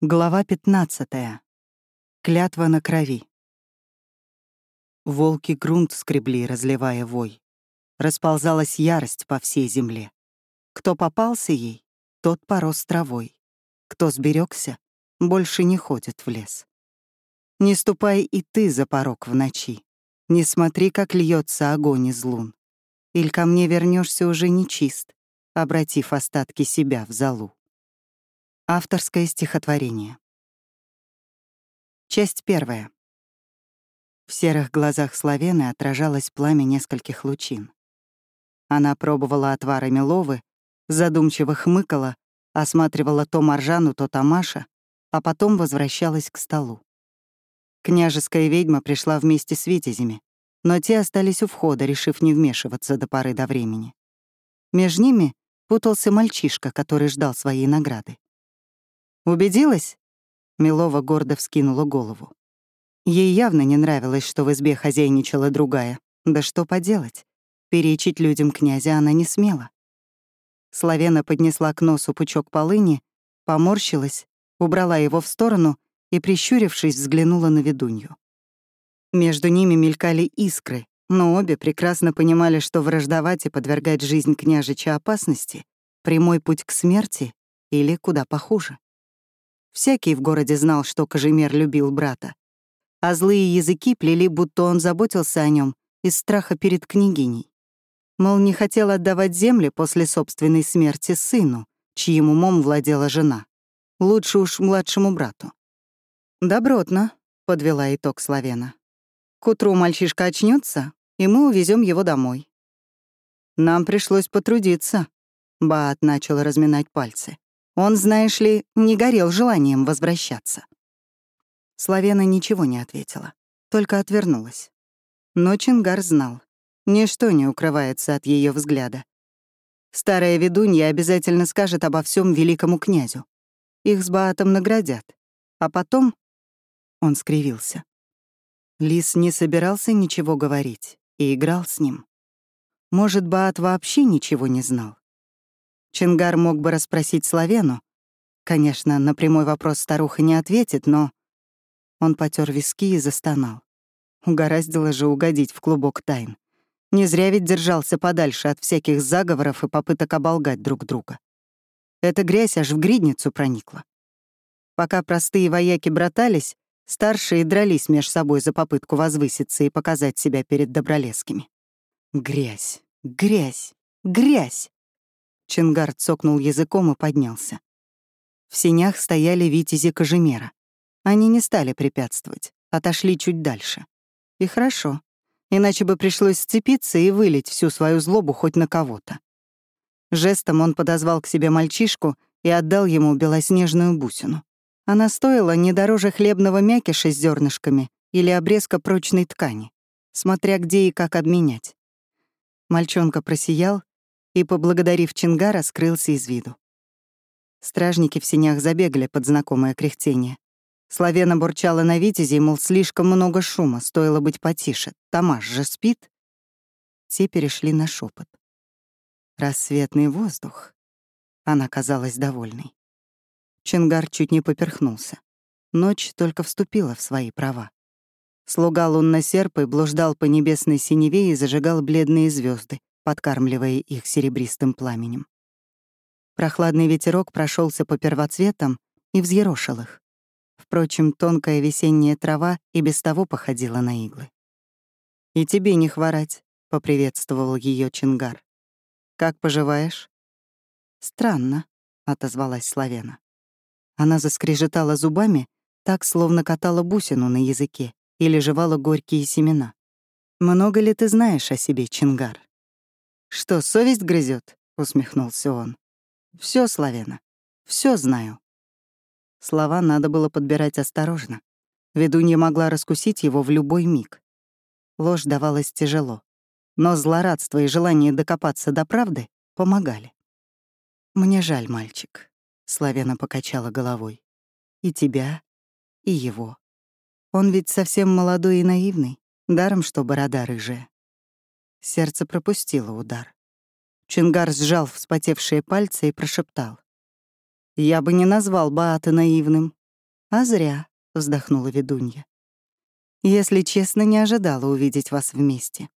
Глава 15. Клятва на крови. Волки грунт скребли, разливая вой. Расползалась ярость по всей земле. Кто попался ей, тот порос травой. Кто сберегся, больше не ходит в лес. Не ступай и ты за порог в ночи. Не смотри, как льется огонь из лун. Иль ко мне вернешься уже нечист, обратив остатки себя в залу. Авторское стихотворение. Часть первая. В серых глазах Славены отражалось пламя нескольких лучин. Она пробовала отвары Миловы, задумчиво хмыкала, осматривала то Маржану, то Тамаша, а потом возвращалась к столу. Княжеская ведьма пришла вместе с витязями, но те остались у входа, решив не вмешиваться до поры до времени. Между ними путался мальчишка, который ждал своей награды. «Убедилась?» Милова гордо вскинула голову. Ей явно не нравилось, что в избе хозяйничала другая. Да что поделать? Перечить людям князя она не смела. Славена поднесла к носу пучок полыни, поморщилась, убрала его в сторону и, прищурившись, взглянула на ведунью. Между ними мелькали искры, но обе прекрасно понимали, что враждовать и подвергать жизнь княжича опасности — прямой путь к смерти или куда похуже. Всякий в городе знал, что Кожемер любил брата. А злые языки плели, будто он заботился о нем из страха перед княгиней. Мол, не хотел отдавать земли после собственной смерти сыну, чьим умом владела жена. Лучше уж младшему брату. «Добротно», — подвела итог Славена. «К утру мальчишка очнется, и мы увезем его домой». «Нам пришлось потрудиться», — Баат начал разминать пальцы. Он, знаешь ли, не горел желанием возвращаться. Славена ничего не ответила, только отвернулась. Но Чингар знал. Ничто не укрывается от ее взгляда. Старая ведунья обязательно скажет обо всем великому князю. Их с Баатом наградят. А потом... Он скривился. Лис не собирался ничего говорить и играл с ним. Может, Баат вообще ничего не знал. Чингар мог бы расспросить Славену. Конечно, на прямой вопрос старуха не ответит, но... Он потер виски и застонал. Угораздило же угодить в клубок тайн. Не зря ведь держался подальше от всяких заговоров и попыток оболгать друг друга. Эта грязь аж в гридницу проникла. Пока простые вояки братались, старшие дрались меж собой за попытку возвыситься и показать себя перед добролескими. Грязь, грязь, грязь! Чингар цокнул языком и поднялся. В синях стояли витязи Кожемера. Они не стали препятствовать, отошли чуть дальше. И хорошо, иначе бы пришлось сцепиться и вылить всю свою злобу хоть на кого-то. Жестом он подозвал к себе мальчишку и отдал ему белоснежную бусину. Она стоила не дороже хлебного мякиша с зернышками или обрезка прочной ткани, смотря где и как обменять. Мальчонка просиял и, поблагодарив Чингара, скрылся из виду. Стражники в синях забегали под знакомое кряхтение. Славена бурчала на витязи, мол, слишком много шума, стоило быть потише. Тамаш же спит. Те перешли на шепот. Рассветный воздух. Она казалась довольной. Чингар чуть не поперхнулся. Ночь только вступила в свои права. Слуга лунно-серпой блуждал по небесной синеве и зажигал бледные звезды, подкармливая их серебристым пламенем. Прохладный ветерок прошелся по первоцветам и взъерошил их. Впрочем, тонкая весенняя трава и без того походила на иглы. «И тебе не хворать», — поприветствовал ее Чингар. «Как поживаешь?» «Странно», — отозвалась Славена. Она заскрежетала зубами, так, словно катала бусину на языке или жевала горькие семена. «Много ли ты знаешь о себе, Чингар?» «Что, совесть грызет? усмехнулся он. Все, Славена, все знаю». Слова надо было подбирать осторожно. Ведунья могла раскусить его в любой миг. Ложь давалась тяжело, но злорадство и желание докопаться до правды помогали. «Мне жаль, мальчик», — Славена покачала головой. «И тебя, и его. Он ведь совсем молодой и наивный, даром, что борода рыжая. Сердце пропустило удар. Чингар сжал вспотевшие пальцы и прошептал. «Я бы не назвал Баата наивным. «А зря», — вздохнула ведунья. «Если честно, не ожидала увидеть вас вместе».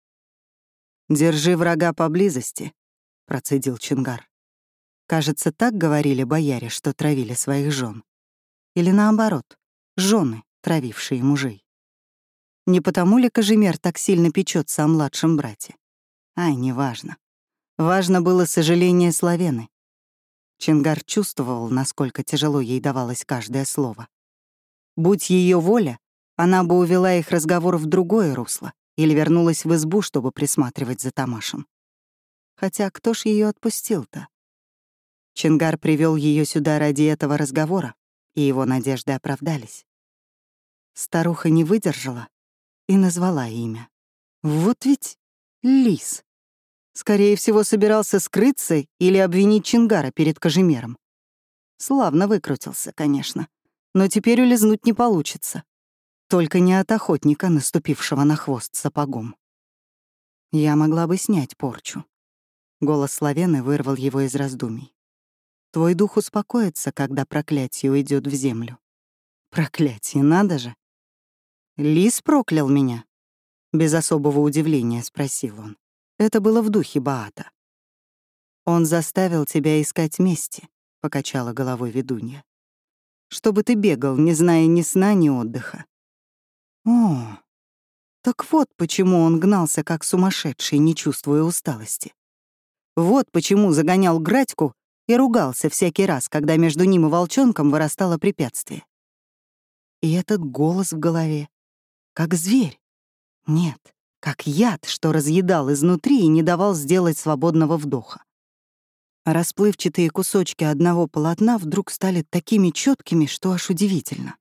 «Держи врага поблизости», — процедил Чингар. Кажется, так говорили бояре, что травили своих жен. Или наоборот, жены, травившие мужей. Не потому ли Кожемер так сильно печется о младшем брате? Ай, неважно. Важно было сожаление Славены. Чингар чувствовал, насколько тяжело ей давалось каждое слово. Будь ее воля, она бы увела их разговор в другое русло или вернулась в избу, чтобы присматривать за Тамашем. Хотя кто ж ее отпустил-то? Чингар привел ее сюда ради этого разговора, и его надежды оправдались. Старуха не выдержала и назвала имя. Вот ведь лис. Скорее всего, собирался скрыться или обвинить Чингара перед Кожемером. Славно выкрутился, конечно, но теперь улизнуть не получится. Только не от охотника, наступившего на хвост сапогом. Я могла бы снять порчу. Голос Славены вырвал его из раздумий. Твой дух успокоится, когда проклятие уйдет в землю. Проклятие, надо же. Лис проклял меня? Без особого удивления спросил он. Это было в духе Баата. Он заставил тебя искать мести, покачала головой ведунья. Чтобы ты бегал, не зная ни сна, ни отдыха. О, так вот почему он гнался как сумасшедший, не чувствуя усталости. Вот почему загонял Градьку и ругался всякий раз, когда между ним и волчонком вырастало препятствие. И этот голос в голове, как зверь. Нет, как яд, что разъедал изнутри и не давал сделать свободного вдоха. расплывчатые кусочки одного полотна вдруг стали такими четкими, что аж удивительно.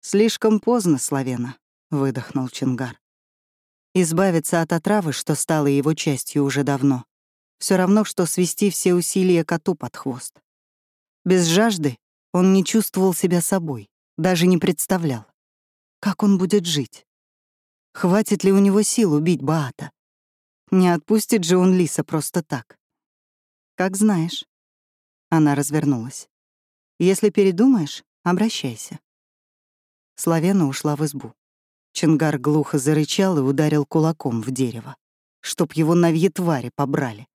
«Слишком поздно, Славена», — выдохнул Чингар. Избавиться от отравы, что стало его частью уже давно, все равно, что свести все усилия коту под хвост. Без жажды он не чувствовал себя собой, даже не представлял. Как он будет жить? Хватит ли у него сил убить Баата? Не отпустит же он Лиса просто так. Как знаешь. Она развернулась. Если передумаешь, обращайся. Славена ушла в избу. Чингар глухо зарычал и ударил кулаком в дерево, чтоб его навьи твари побрали.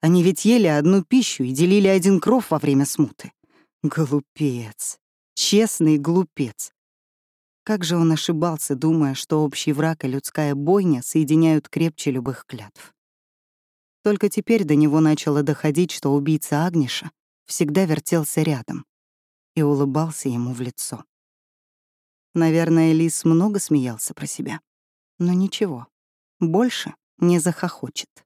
Они ведь ели одну пищу и делили один кров во время смуты. Глупец. Честный глупец. Как же он ошибался, думая, что общий враг и людская бойня соединяют крепче любых клятв. Только теперь до него начало доходить, что убийца Агниша всегда вертелся рядом и улыбался ему в лицо. Наверное, Лис много смеялся про себя. Но ничего, больше не захохочет.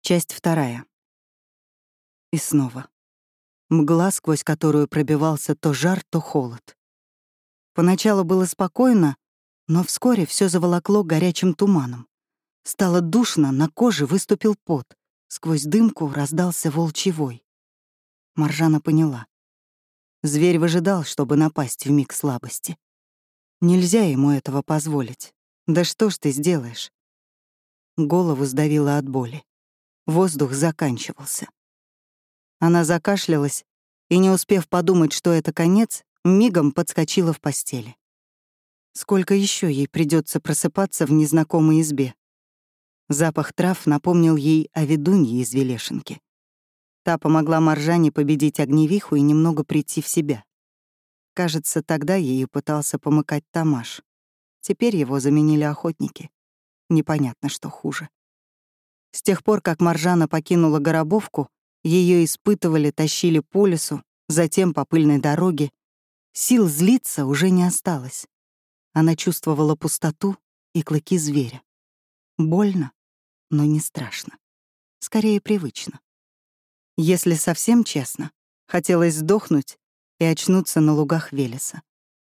Часть вторая. И снова. Мгла, сквозь которую пробивался то жар, то холод. Поначалу было спокойно, но вскоре все заволокло горячим туманом. Стало душно, на коже выступил пот. Сквозь дымку раздался волчий вой. Маржана поняла. Зверь выжидал, чтобы напасть в миг слабости. Нельзя ему этого позволить. Да что ж ты сделаешь? Голову сдавило от боли. Воздух заканчивался. Она закашлялась и, не успев подумать, что это конец, мигом подскочила в постели. Сколько еще ей придется просыпаться в незнакомой избе? Запах трав напомнил ей о ведунье из Велешенки. Та помогла Маржане победить огневиху и немного прийти в себя. Кажется, тогда ею пытался помыкать Тамаш. Теперь его заменили охотники. Непонятно, что хуже. С тех пор, как Маржана покинула Горобовку, ее испытывали, тащили по лесу, затем по пыльной дороге. Сил злиться уже не осталось. Она чувствовала пустоту и клыки зверя. Больно, но не страшно. Скорее, привычно. Если совсем честно, хотелось сдохнуть и очнуться на лугах Велеса.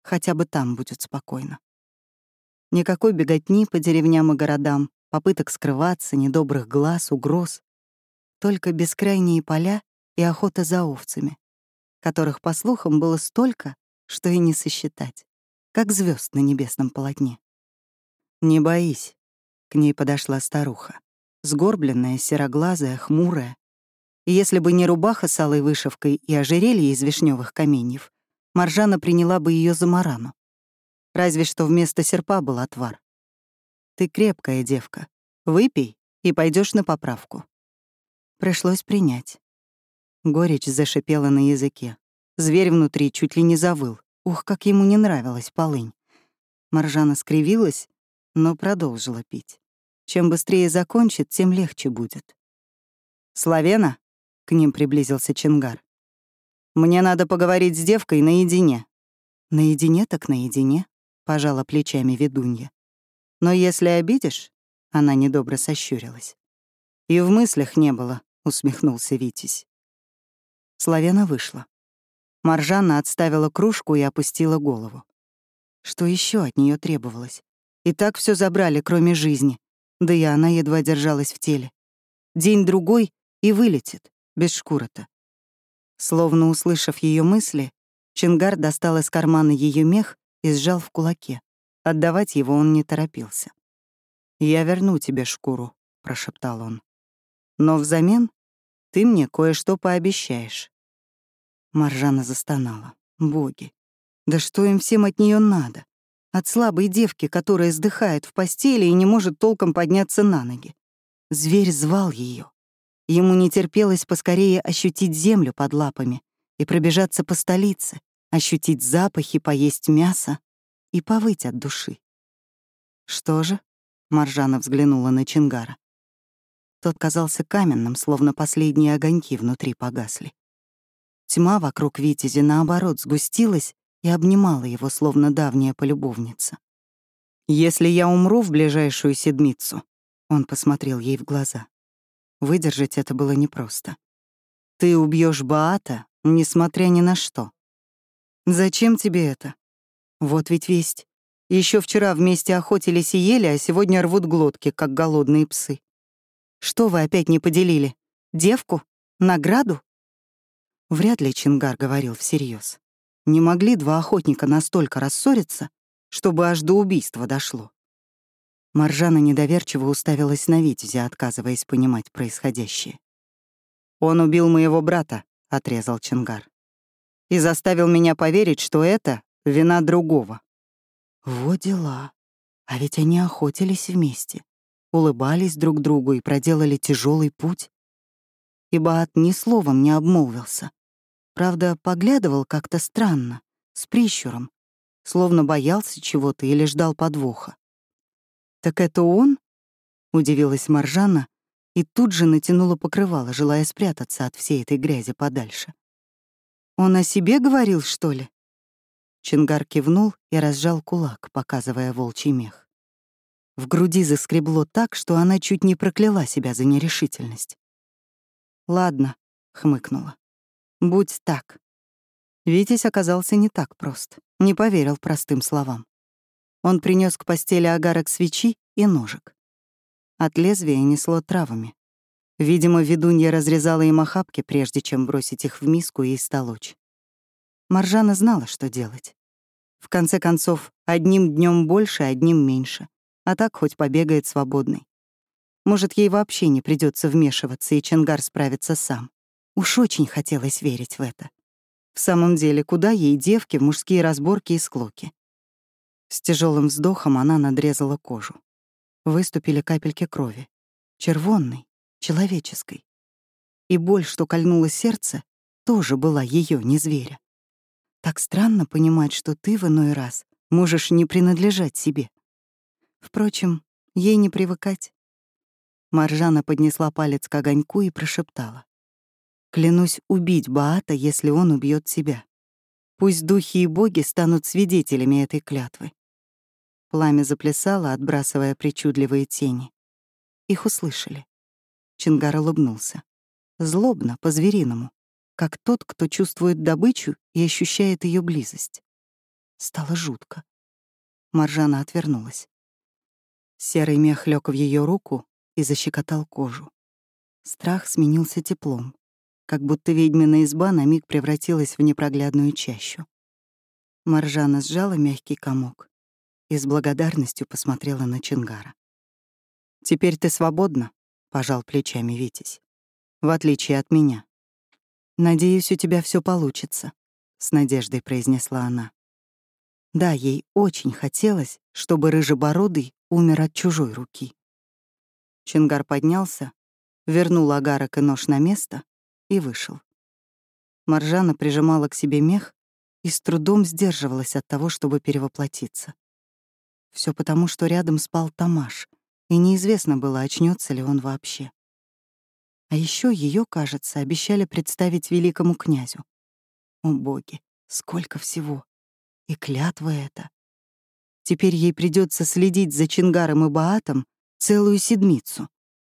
Хотя бы там будет спокойно. Никакой беготни по деревням и городам, попыток скрываться, недобрых глаз, угроз. Только бескрайние поля и охота за овцами, которых, по слухам, было столько, что и не сосчитать, как звезд на небесном полотне. «Не боись», — к ней подошла старуха, сгорбленная, сероглазая, хмурая. Если бы не рубаха с алой вышивкой и ожерелье из вишневых каменьев, Маржана приняла бы ее за Марану. Разве что вместо серпа был отвар. Ты крепкая девка. Выпей и пойдешь на поправку. Пришлось принять. Горечь зашипела на языке. Зверь внутри чуть ли не завыл. Ух, как ему не нравилась полынь. Маржана скривилась, но продолжила пить. Чем быстрее закончит, тем легче будет. «Славена?» — к ним приблизился Чингар. «Мне надо поговорить с девкой наедине». «Наедине так наедине», — пожала плечами ведунья. «Но если обидишь...» — она недобро сощурилась. «И в мыслях не было», — усмехнулся Витязь. Славена вышла. Маржана отставила кружку и опустила голову. Что еще от нее требовалось? И так все забрали, кроме жизни. Да и она едва держалась в теле. День-другой и вылетит, без шкура-то. Словно услышав ее мысли, Чингар достал из кармана ее мех и сжал в кулаке. Отдавать его он не торопился. «Я верну тебе шкуру», — прошептал он. «Но взамен ты мне кое-что пообещаешь». Маржана застонала. Боги. Да что им всем от нее надо? От слабой девки, которая сдыхает в постели и не может толком подняться на ноги. Зверь звал ее. Ему не терпелось поскорее ощутить землю под лапами и пробежаться по столице, ощутить запахи, поесть мясо и повыть от души. «Что же?» — Маржана взглянула на Чингара. Тот казался каменным, словно последние огоньки внутри погасли. Тьма вокруг Витязи, наоборот, сгустилась и обнимала его, словно давняя полюбовница. «Если я умру в ближайшую седмицу», — он посмотрел ей в глаза, — выдержать это было непросто. «Ты убьешь Баата, несмотря ни на что. Зачем тебе это? Вот ведь весть. Еще вчера вместе охотились и ели, а сегодня рвут глотки, как голодные псы. Что вы опять не поделили? Девку? Награду? Вряд ли Чингар говорил всерьез. Не могли два охотника настолько рассориться, чтобы аж до убийства дошло. Маржана недоверчиво уставилась на Витязя, отказываясь понимать происходящее. «Он убил моего брата», — отрезал Чингар. «И заставил меня поверить, что это вина другого». Вот дела. А ведь они охотились вместе, улыбались друг другу и проделали тяжелый путь. И Баат ни словом не обмолвился. Правда, поглядывал как-то странно, с прищуром, словно боялся чего-то или ждал подвоха. «Так это он?» — удивилась Маржана и тут же натянула покрывало, желая спрятаться от всей этой грязи подальше. «Он о себе говорил, что ли?» Чингар кивнул и разжал кулак, показывая волчий мех. В груди заскребло так, что она чуть не прокляла себя за нерешительность. «Ладно», — хмыкнула. Будь так. Витязь оказался не так прост, не поверил простым словам. Он принес к постели агарок свечи и ножик. От лезвия несло травами. Видимо, ведунья разрезала им охапки, прежде чем бросить их в миску и истолочь. Маржана знала, что делать. В конце концов, одним днем больше, одним меньше. А так хоть побегает свободный. Может, ей вообще не придется вмешиваться, и Ченгар справится сам. Уж очень хотелось верить в это. В самом деле, куда ей девки в мужские разборки и склоки? С тяжелым вздохом она надрезала кожу. Выступили капельки крови. Червонной, человеческой. И боль, что кольнуло сердце, тоже была ее, не зверя. Так странно понимать, что ты в иной раз можешь не принадлежать себе. Впрочем, ей не привыкать. Маржана поднесла палец к огоньку и прошептала. Клянусь убить Баата, если он убьет себя. Пусть духи и боги станут свидетелями этой клятвы. Пламя заплясало, отбрасывая причудливые тени. Их услышали. Чингар улыбнулся. Злобно, по-звериному, как тот, кто чувствует добычу и ощущает ее близость. Стало жутко. Маржана отвернулась. Серый мех лег в ее руку и защекотал кожу. Страх сменился теплом как будто ведьмина изба на миг превратилась в непроглядную чащу. Маржана сжала мягкий комок и с благодарностью посмотрела на Чингара. «Теперь ты свободна», — пожал плечами Витязь. «В отличие от меня. Надеюсь, у тебя все получится. — с надеждой произнесла она. Да, ей очень хотелось, чтобы Рыжебородый умер от чужой руки. Чингар поднялся, вернул агарок и нож на место и вышел. Маржана прижимала к себе мех и с трудом сдерживалась от того, чтобы перевоплотиться. Все потому, что рядом спал Тамаш, и неизвестно было, очнется ли он вообще. А еще ее, кажется, обещали представить великому князю. О боги, сколько всего! И клятва это. Теперь ей придется следить за Чингаром и Баатом целую седмицу.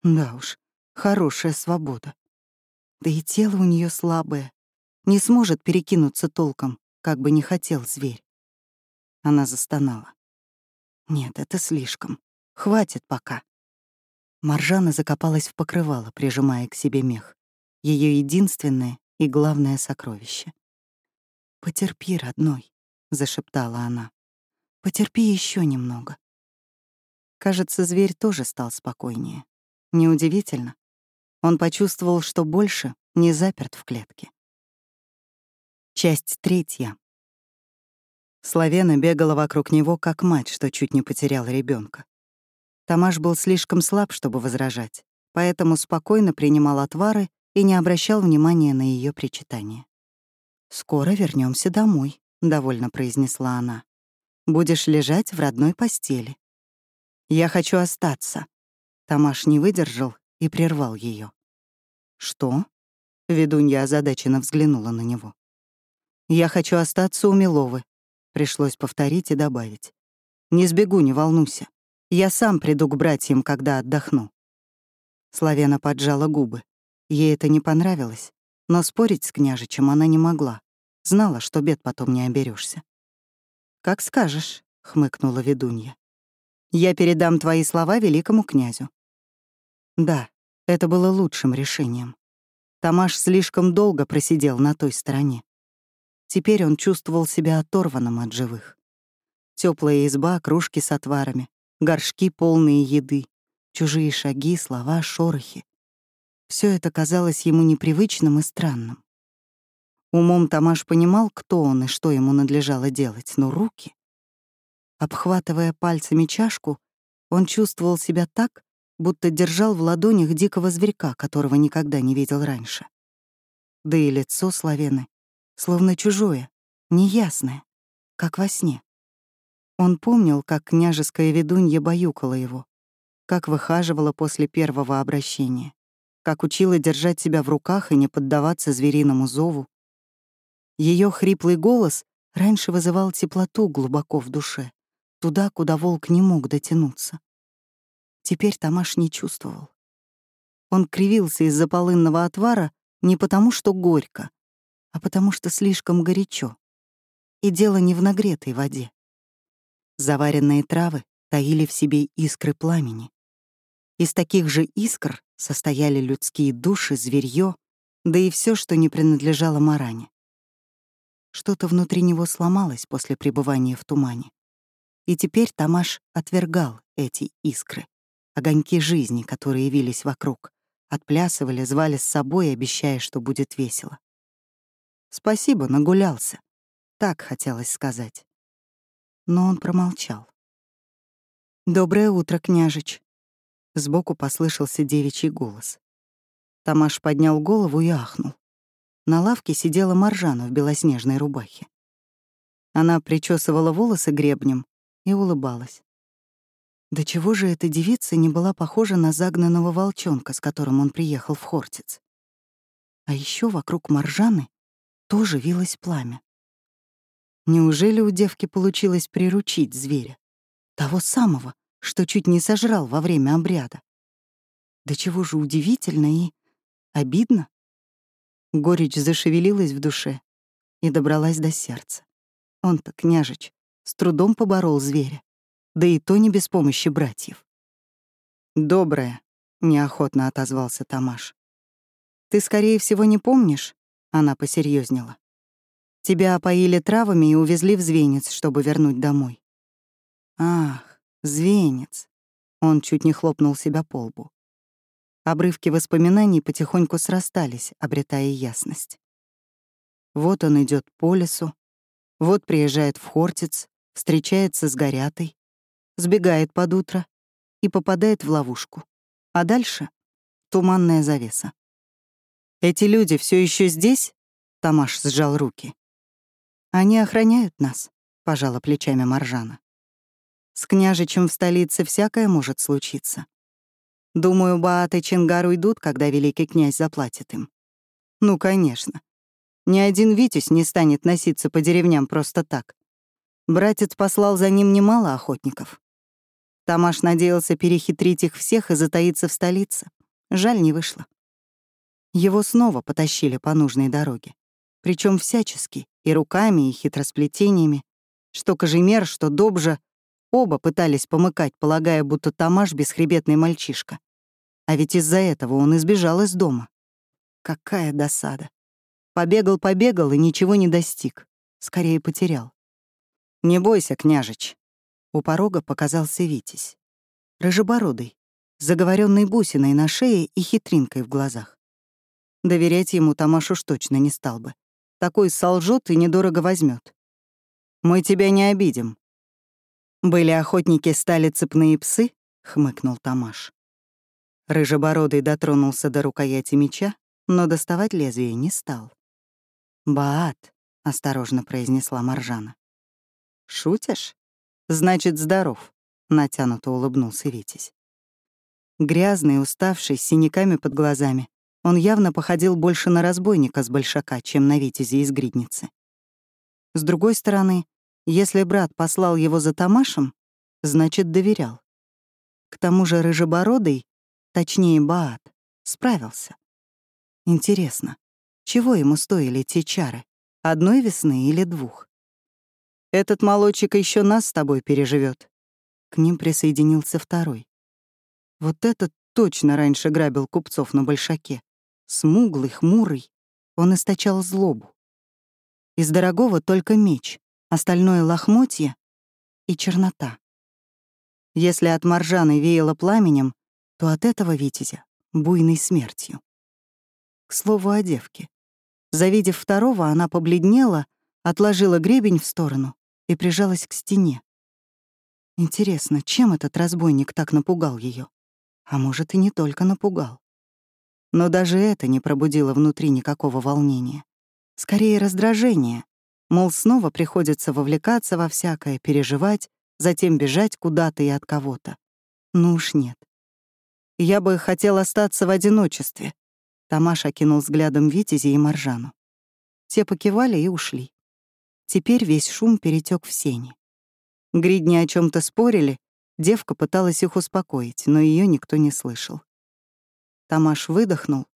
Да уж, хорошая свобода. Да и тело у нее слабое. Не сможет перекинуться толком, как бы не хотел зверь. Она застонала. Нет, это слишком. Хватит пока. Маржана закопалась в покрывало, прижимая к себе мех. Ее единственное и главное сокровище. «Потерпи, родной», — зашептала она. «Потерпи еще немного». Кажется, зверь тоже стал спокойнее. Неудивительно. Он почувствовал, что больше не заперт в клетке. Часть третья. Славена бегала вокруг него, как мать, что чуть не потеряла ребенка. Тамаш был слишком слаб, чтобы возражать, поэтому спокойно принимал отвары и не обращал внимания на ее причитания. «Скоро вернемся домой», — довольно произнесла она. «Будешь лежать в родной постели». «Я хочу остаться». Тамаш не выдержал и прервал ее. «Что?» — ведунья озадаченно взглянула на него. «Я хочу остаться у Миловы», — пришлось повторить и добавить. «Не сбегу, не волнуйся. Я сам приду к братьям, когда отдохну». Славена поджала губы. Ей это не понравилось, но спорить с княжичем она не могла. Знала, что бед потом не оберешься. «Как скажешь», — хмыкнула ведунья. «Я передам твои слова великому князю». Да, это было лучшим решением. Тамаш слишком долго просидел на той стороне. Теперь он чувствовал себя оторванным от живых. Теплая изба, кружки с отварами, горшки, полные еды, чужие шаги, слова, шорохи. Все это казалось ему непривычным и странным. Умом Тамаш понимал, кто он и что ему надлежало делать, но руки... Обхватывая пальцами чашку, он чувствовал себя так, будто держал в ладонях дикого зверька, которого никогда не видел раньше. Да и лицо Славены, словно чужое, неясное, как во сне. Он помнил, как княжеская ведунья баюкала его, как выхаживала после первого обращения, как учила держать себя в руках и не поддаваться звериному зову, ее хриплый голос раньше вызывал теплоту глубоко в душе, туда, куда волк не мог дотянуться. Теперь Тамаш не чувствовал. Он кривился из-за полынного отвара не потому, что горько, а потому что слишком горячо. И дело не в нагретой воде. Заваренные травы таили в себе искры пламени. Из таких же искр состояли людские души, зверье, да и все, что не принадлежало Маране. Что-то внутри него сломалось после пребывания в тумане. И теперь Тамаш отвергал эти искры, огоньки жизни, которые явились вокруг, отплясывали, звали с собой, обещая, что будет весело. «Спасибо, нагулялся», — так хотелось сказать. Но он промолчал. «Доброе утро, княжич», — сбоку послышался девичий голос. Тамаш поднял голову и ахнул. На лавке сидела Маржана в белоснежной рубахе. Она причесывала волосы гребнем и улыбалась. До чего же эта девица не была похожа на загнанного волчонка, с которым он приехал в Хортиц? А еще вокруг Маржаны тоже вилось пламя. Неужели у девки получилось приручить зверя? Того самого, что чуть не сожрал во время обряда. Да чего же удивительно и обидно. Горечь зашевелилась в душе и добралась до сердца. Он-то, княжич, с трудом поборол зверя, да и то не без помощи братьев. «Доброе», — неохотно отозвался Тамаш. «Ты, скорее всего, не помнишь?» — она посерьезнела. «Тебя опоили травами и увезли в Звенец, чтобы вернуть домой». «Ах, Звенец!» — он чуть не хлопнул себя по лбу. Обрывки воспоминаний потихоньку срастались, обретая ясность. Вот он идет по лесу, вот приезжает в Хортиц, встречается с Горятой, сбегает под утро и попадает в ловушку. А дальше — туманная завеса. «Эти люди все еще здесь?» — Тамаш сжал руки. «Они охраняют нас», — пожала плечами Маржана. «С княжичем в столице всякое может случиться. Думаю, Баат и Чингар уйдут, когда великий князь заплатит им. Ну, конечно. Ни один Витязь не станет носиться по деревням просто так. Братец послал за ним немало охотников. Тамаш надеялся перехитрить их всех и затаиться в столице. Жаль, не вышло. Его снова потащили по нужной дороге. причем всячески, и руками, и хитросплетениями. Что Кожемер, что Добжа, оба пытались помыкать, полагая, будто Тамаш — бесхребетный мальчишка. А ведь из-за этого он избежал из дома. Какая досада. Побегал-побегал и ничего не достиг. Скорее потерял. «Не бойся, княжич». У порога показался Витязь. Рыжебородый, заговоренный бусиной на шее и хитринкой в глазах. Доверять ему Тамаш уж точно не стал бы. Такой солжет и недорого возьмет. «Мы тебя не обидим». «Были охотники, стали цепные псы?» — хмыкнул Тамаш. Рыжебородый дотронулся до рукояти меча, но доставать лезвие не стал. «Баат», — осторожно произнесла Маржана. «Шутишь? Значит, здоров», — натянуто улыбнулся Витязь. Грязный, уставший, с синяками под глазами, он явно походил больше на разбойника с большака, чем на Витязи из гридницы. С другой стороны, если брат послал его за Тамашем, значит, доверял. К тому же Рыжебородый, точнее Баат, справился. Интересно, чего ему стоили те чары? Одной весны или двух? Этот молодчик еще нас с тобой переживет. К ним присоединился второй. Вот этот точно раньше грабил купцов на Большаке. Смуглый, хмурый, он источал злобу. Из дорогого только меч, остальное — лохмотье и чернота. Если от Маржаны веяло пламенем, то от этого витязя — буйной смертью. К слову о девке. Завидев второго, она побледнела, отложила гребень в сторону и прижалась к стене. Интересно, чем этот разбойник так напугал ее? А может, и не только напугал. Но даже это не пробудило внутри никакого волнения. Скорее, раздражение. Мол, снова приходится вовлекаться во всякое, переживать, затем бежать куда-то и от кого-то. Ну уж нет. Я бы хотел остаться в одиночестве, Тамаш окинул взглядом Витязи и Маржану. Те покивали и ушли. Теперь весь шум перетек в сени. Гридни о чем то спорили, девка пыталась их успокоить, но ее никто не слышал. Тамаш выдохнул,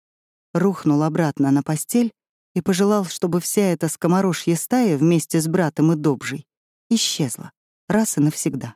рухнул обратно на постель и пожелал, чтобы вся эта скоморожья стая вместе с братом и Добжей исчезла раз и навсегда.